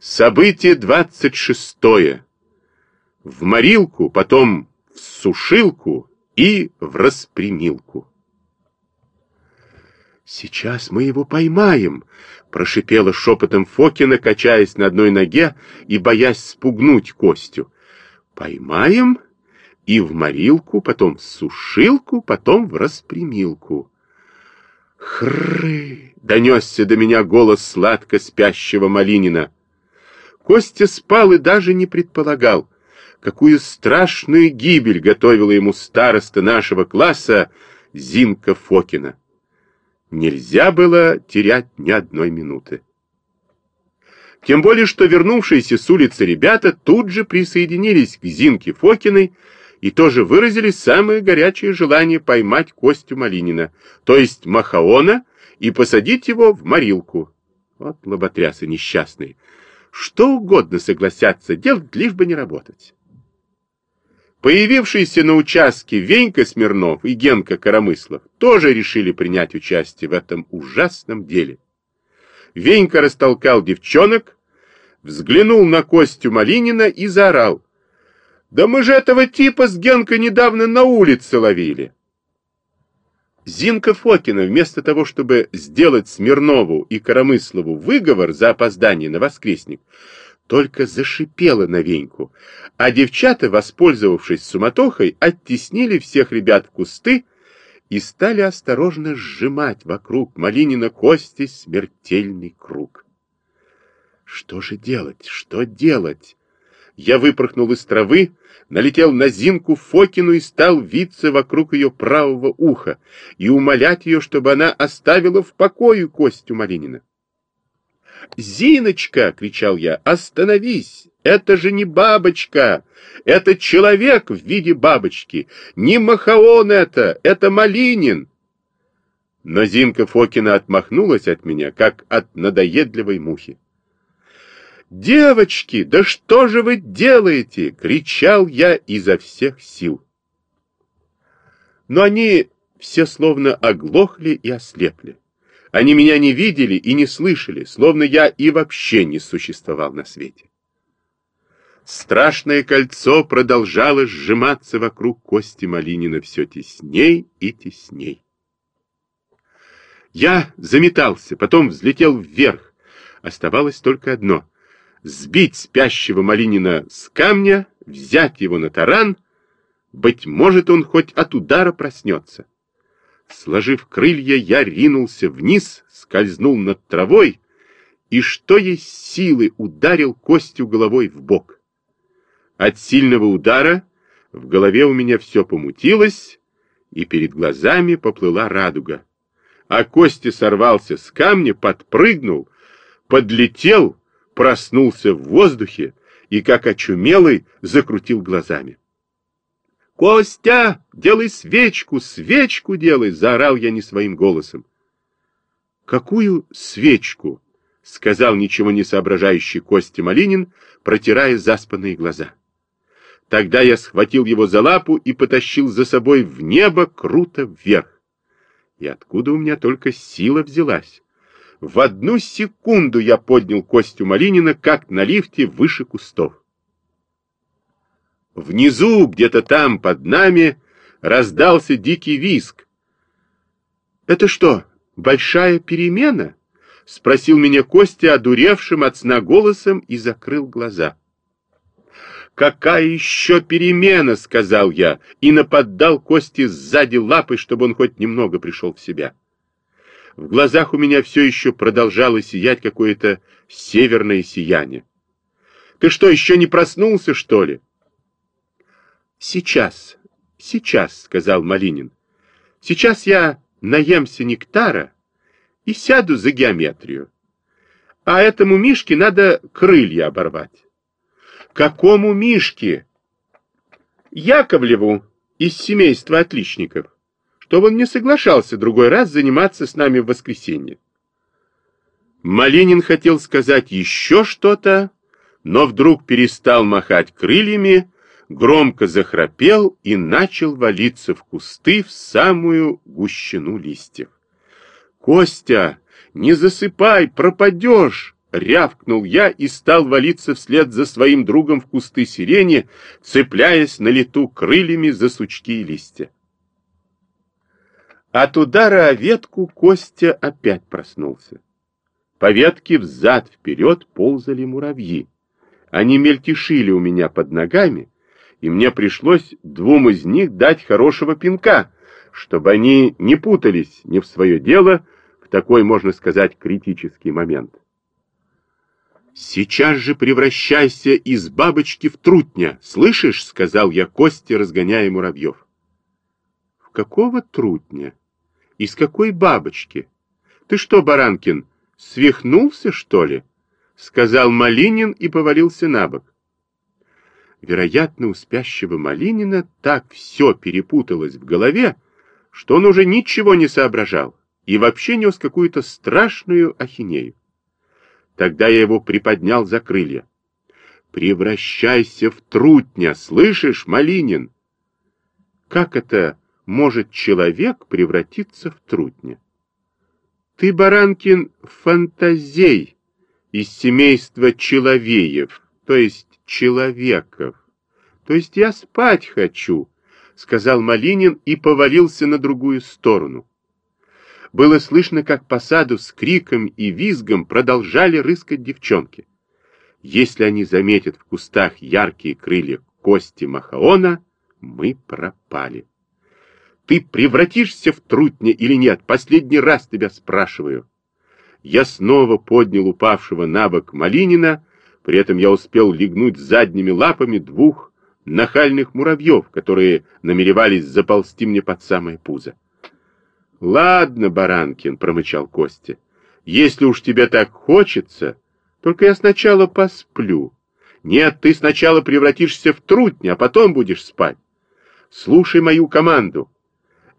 Событие двадцать шестое. В морилку, потом в сушилку и в распрямилку. «Сейчас мы его поймаем!» — прошипела шепотом Фокина, качаясь на одной ноге и боясь спугнуть Костю. «Поймаем и в морилку, потом в сушилку, потом в распрямилку». «Хры!» — донесся до меня голос сладко спящего Малинина. Костя спал и даже не предполагал, какую страшную гибель готовила ему староста нашего класса Зинка Фокина. Нельзя было терять ни одной минуты. Тем более, что вернувшиеся с улицы ребята тут же присоединились к Зинке Фокиной и тоже выразили самое горячее желание поймать Костю Малинина, то есть Махаона, и посадить его в морилку. Вот лоботрясы несчастные что угодно согласятся делать, лишь бы не работать. Появившиеся на участке Венька Смирнов и Генка Коромыслов тоже решили принять участие в этом ужасном деле. Венька растолкал девчонок, взглянул на Костю Малинина и заорал. «Да мы же этого типа с Генкой недавно на улице ловили!» Зинка Фокина, вместо того, чтобы сделать Смирнову и Коромыслову выговор за опоздание на воскресник, только зашипела на Веньку, а девчата, воспользовавшись суматохой, оттеснили всех ребят в кусты и стали осторожно сжимать вокруг Малинина кости смертельный круг. Что же делать? Что делать? Я выпорхнул из травы, налетел на Зинку Фокину и стал виться вокруг ее правого уха и умолять ее, чтобы она оставила в покое Костю Малинина. «Зиночка!» — кричал я. «Остановись! Это же не бабочка! Это человек в виде бабочки! Не Махаон это! Это Малинин!» Но Зинка Фокина отмахнулась от меня, как от надоедливой мухи. «Девочки, да что же вы делаете?» — кричал я изо всех сил. Но они все словно оглохли и ослепли. Они меня не видели и не слышали, словно я и вообще не существовал на свете. Страшное кольцо продолжало сжиматься вокруг Кости Малинина все тесней и тесней. Я заметался, потом взлетел вверх. Оставалось только одно — сбить спящего Малинина с камня, взять его на таран, быть может, он хоть от удара проснется. Сложив крылья, я ринулся вниз, скользнул над травой и, что есть силы, ударил костью головой в бок. От сильного удара в голове у меня все помутилось, и перед глазами поплыла радуга. А Костя сорвался с камня, подпрыгнул, подлетел, проснулся в воздухе и, как очумелый, закрутил глазами. «Костя, делай свечку, свечку делай!» — заорал я не своим голосом. «Какую свечку?» — сказал ничего не соображающий Костя Малинин, протирая заспанные глаза. Тогда я схватил его за лапу и потащил за собой в небо круто вверх. И откуда у меня только сила взялась? В одну секунду я поднял Костю Малинина, как на лифте выше кустов. Внизу, где-то там, под нами, раздался дикий виск. «Это что, большая перемена?» — спросил меня Костя, одуревшим от сна голосом, и закрыл глаза. «Какая еще перемена?» — сказал я, и наподдал Косте сзади лапой, чтобы он хоть немного пришел в себя. В глазах у меня все еще продолжало сиять какое-то северное сияние. Ты что, еще не проснулся, что ли? Сейчас, сейчас, сказал Малинин. Сейчас я наемся нектара и сяду за геометрию. А этому Мишке надо крылья оборвать. Какому Мишке? Яковлеву из семейства отличников чтобы он не соглашался другой раз заниматься с нами в воскресенье. Малинин хотел сказать еще что-то, но вдруг перестал махать крыльями, громко захрапел и начал валиться в кусты в самую гущину листьев. «Костя, не засыпай, пропадешь!» рявкнул я и стал валиться вслед за своим другом в кусты сирени, цепляясь на лету крыльями за сучки и листья. От удара о ветку Костя опять проснулся. По ветке взад-вперед ползали муравьи. Они мельтешили у меня под ногами, и мне пришлось двум из них дать хорошего пинка, чтобы они не путались не в свое дело в такой, можно сказать, критический момент. «Сейчас же превращайся из бабочки в трутня, слышишь?» — сказал я Косте, разгоняя муравьев. «В какого трутня? Из какой бабочки? Ты что, Баранкин, свихнулся, что ли?» — сказал Малинин и повалился на бок. Вероятно, у спящего Малинина так все перепуталось в голове, что он уже ничего не соображал и вообще нес какую-то страшную ахинею. Тогда я его приподнял за крылья. «Превращайся в трутня, слышишь, Малинин?» «Как это может человек превратиться в трутня?» «Ты, Баранкин, фантазей из семейства человеев, то есть человеков. То есть я спать хочу», — сказал Малинин и повалился на другую сторону. Было слышно, как по саду с криком и визгом продолжали рыскать девчонки. Если они заметят в кустах яркие крылья кости Махаона, мы пропали. Ты превратишься в трутня или нет? Последний раз тебя спрашиваю. Я снова поднял упавшего на бок Малинина, при этом я успел легнуть задними лапами двух нахальных муравьев, которые намеревались заползти мне под самое пузо. «Ладно, Баранкин», — промычал Костя, — «если уж тебе так хочется, только я сначала посплю. Нет, ты сначала превратишься в трутня, а потом будешь спать. Слушай мою команду».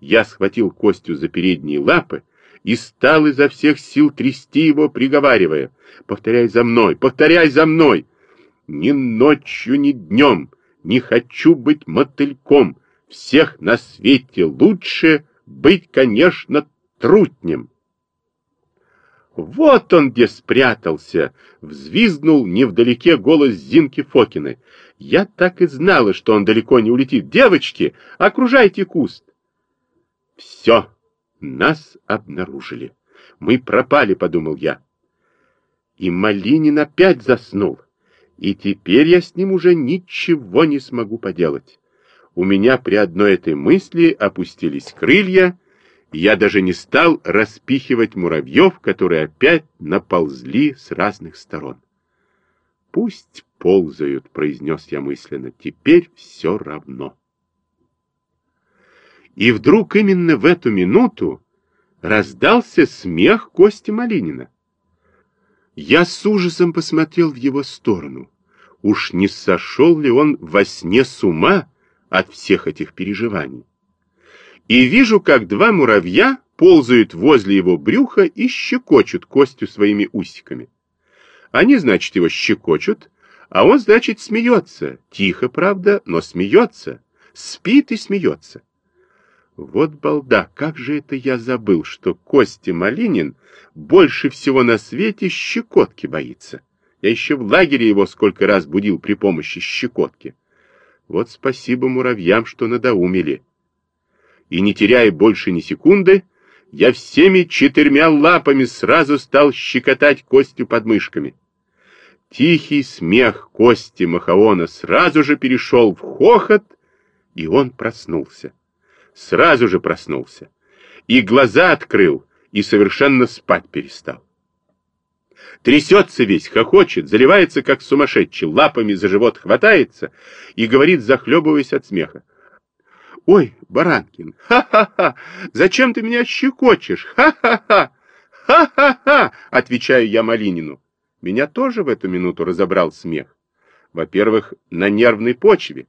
Я схватил Костю за передние лапы и стал изо всех сил трясти его, приговаривая, «Повторяй за мной, повторяй за мной! Ни ночью, ни днем не хочу быть мотыльком, всех на свете лучше быть, конечно, трутнем. «Вот он где спрятался!» — взвизгнул невдалеке голос Зинки Фокиной. «Я так и знала, что он далеко не улетит. Девочки, окружайте куст!» «Все, нас обнаружили. Мы пропали», — подумал я. И Малинин опять заснул. И теперь я с ним уже ничего не смогу поделать. У меня при одной этой мысли опустились крылья, и я даже не стал распихивать муравьев, которые опять наползли с разных сторон. «Пусть ползают», — произнес я мысленно, — «теперь все равно». И вдруг именно в эту минуту раздался смех Кости Малинина. Я с ужасом посмотрел в его сторону. Уж не сошел ли он во сне с ума, от всех этих переживаний. И вижу, как два муравья ползают возле его брюха и щекочут Костю своими усиками. Они, значит, его щекочут, а он, значит, смеется. Тихо, правда, но смеется. Спит и смеется. Вот балда, как же это я забыл, что Костя Малинин больше всего на свете щекотки боится. Я еще в лагере его сколько раз будил при помощи щекотки. Вот спасибо муравьям, что надоумели. И не теряя больше ни секунды, я всеми четырьмя лапами сразу стал щекотать Костю подмышками. Тихий смех Кости Махаона сразу же перешел в хохот, и он проснулся. Сразу же проснулся. И глаза открыл, и совершенно спать перестал. Трясется весь, хохочет, заливается, как сумасшедший, лапами за живот хватается и говорит, захлебываясь от смеха. «Ой, Баранкин, ха-ха-ха! Зачем ты меня щекочешь? Ха-ха-ха! Ха-ха-ха!» Отвечаю я Малинину. Меня тоже в эту минуту разобрал смех. Во-первых, на нервной почве.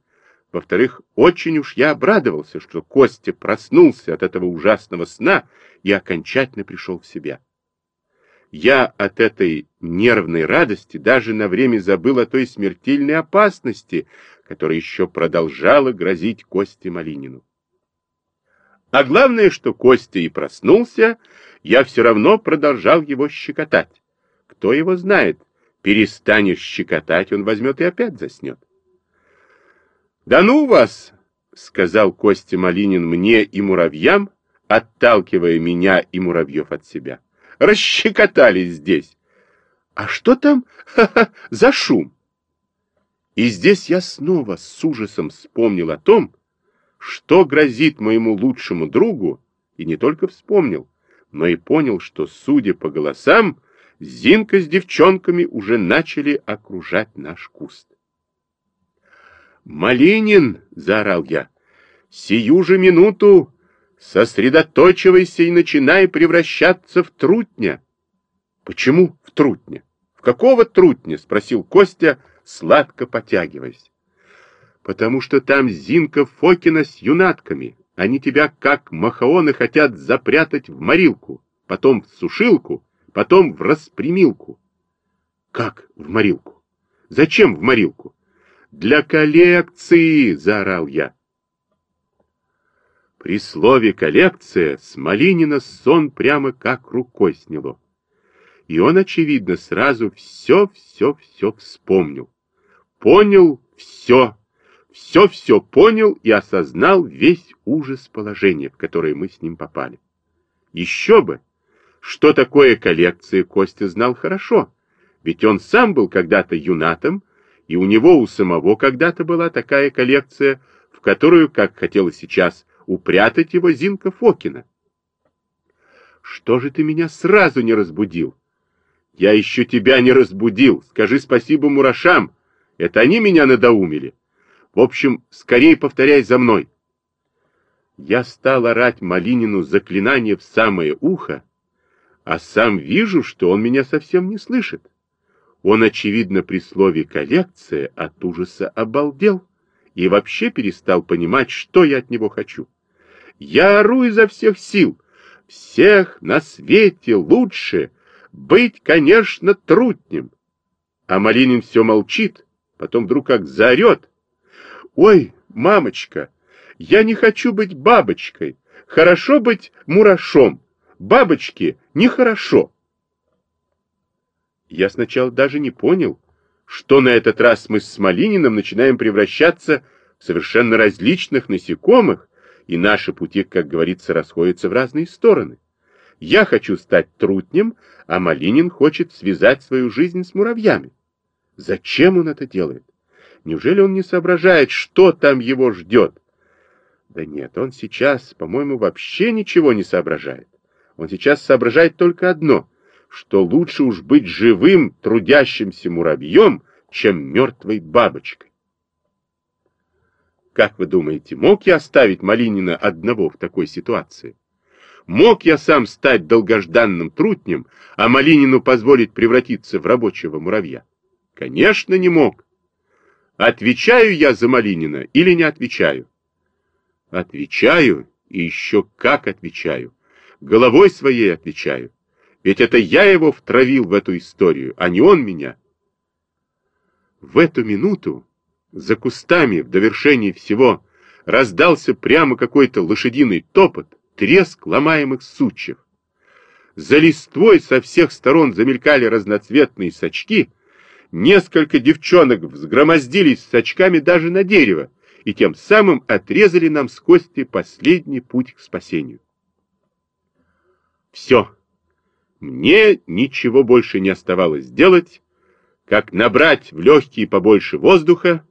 Во-вторых, очень уж я обрадовался, что Костя проснулся от этого ужасного сна и окончательно пришел в себя. Я от этой нервной радости даже на время забыл о той смертельной опасности, которая еще продолжала грозить Косте Малинину. А главное, что Костя и проснулся, я все равно продолжал его щекотать. кто его знает, перестанешь щекотать, он возьмет и опять заснет. «Да ну вас!» — сказал Костя Малинин мне и муравьям, отталкивая меня и муравьев от себя. «Расщекотались здесь! А что там ха -ха, за шум?» И здесь я снова с ужасом вспомнил о том, что грозит моему лучшему другу, и не только вспомнил, но и понял, что, судя по голосам, Зинка с девчонками уже начали окружать наш куст. «Малинин!» — заорал я. «Сию же минуту сосредоточивайся и начинай превращаться в трутня». «Почему в трутня? В какого трутня?» — спросил Костя, сладко потягиваясь. «Потому что там Зинка Фокина с юнатками. Они тебя, как махаоны, хотят запрятать в морилку, потом в сушилку, потом в распрямилку». «Как в морилку? Зачем в морилку?» Для коллекции!» — заорал я. При слове «коллекция» с Малинина сон прямо как рукой сняло. И он, очевидно, сразу все-все-все вспомнил. Понял все, все-все понял и осознал весь ужас положения, в которое мы с ним попали. Еще бы! Что такое коллекция, Костя знал хорошо, ведь он сам был когда-то юнатом, и у него у самого когда-то была такая коллекция, в которую, как хотела сейчас, упрятать его Зинка Фокина. Что же ты меня сразу не разбудил? Я еще тебя не разбудил. Скажи спасибо мурашам. Это они меня надоумили. В общем, скорее повторяй за мной. Я стал орать Малинину заклинание в самое ухо, а сам вижу, что он меня совсем не слышит. Он, очевидно, при слове «коллекция» от ужаса обалдел и вообще перестал понимать, что я от него хочу. Я ору изо всех сил. Всех на свете лучше быть, конечно, трутнем. А Малинин все молчит, потом вдруг как заорет. «Ой, мамочка, я не хочу быть бабочкой. Хорошо быть мурашом. Бабочки нехорошо». Я сначала даже не понял, что на этот раз мы с Малининым начинаем превращаться в совершенно различных насекомых, и наши пути, как говорится, расходятся в разные стороны. Я хочу стать трутнем, а Малинин хочет связать свою жизнь с муравьями. Зачем он это делает? Неужели он не соображает, что там его ждет? Да нет, он сейчас, по-моему, вообще ничего не соображает. Он сейчас соображает только одно — что лучше уж быть живым трудящимся муравьем, чем мертвой бабочкой. Как вы думаете, мог я оставить Малинина одного в такой ситуации? Мог я сам стать долгожданным трутнем, а Малинину позволить превратиться в рабочего муравья? Конечно, не мог. Отвечаю я за Малинина или не отвечаю? Отвечаю, и еще как отвечаю. Головой своей отвечаю. Ведь это я его втравил в эту историю, а не он меня. В эту минуту за кустами в довершении всего раздался прямо какой-то лошадиный топот, треск ломаемых сучьев. За листвой со всех сторон замелькали разноцветные сачки, несколько девчонок взгромоздились с сачками даже на дерево и тем самым отрезали нам с Кости последний путь к спасению. Все. Мне ничего больше не оставалось делать, как набрать в легкие побольше воздуха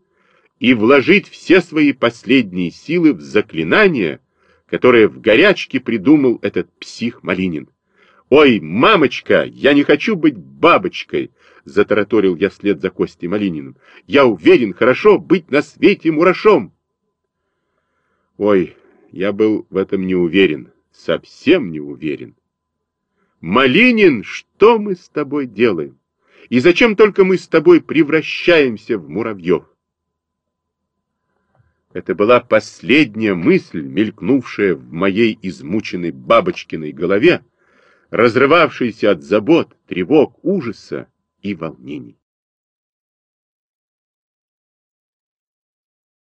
и вложить все свои последние силы в заклинание, которое в горячке придумал этот псих Малинин. «Ой, мамочка, я не хочу быть бабочкой!» — затараторил я вслед за Костей Малининым. «Я уверен, хорошо быть на свете мурашом!» Ой, я был в этом не уверен, совсем не уверен. Малинин, что мы с тобой делаем? И зачем только мы с тобой превращаемся в муравьев? Это была последняя мысль, мелькнувшая в моей измученной бабочкиной голове, разрывавшаяся от забот, тревог, ужаса и волнений.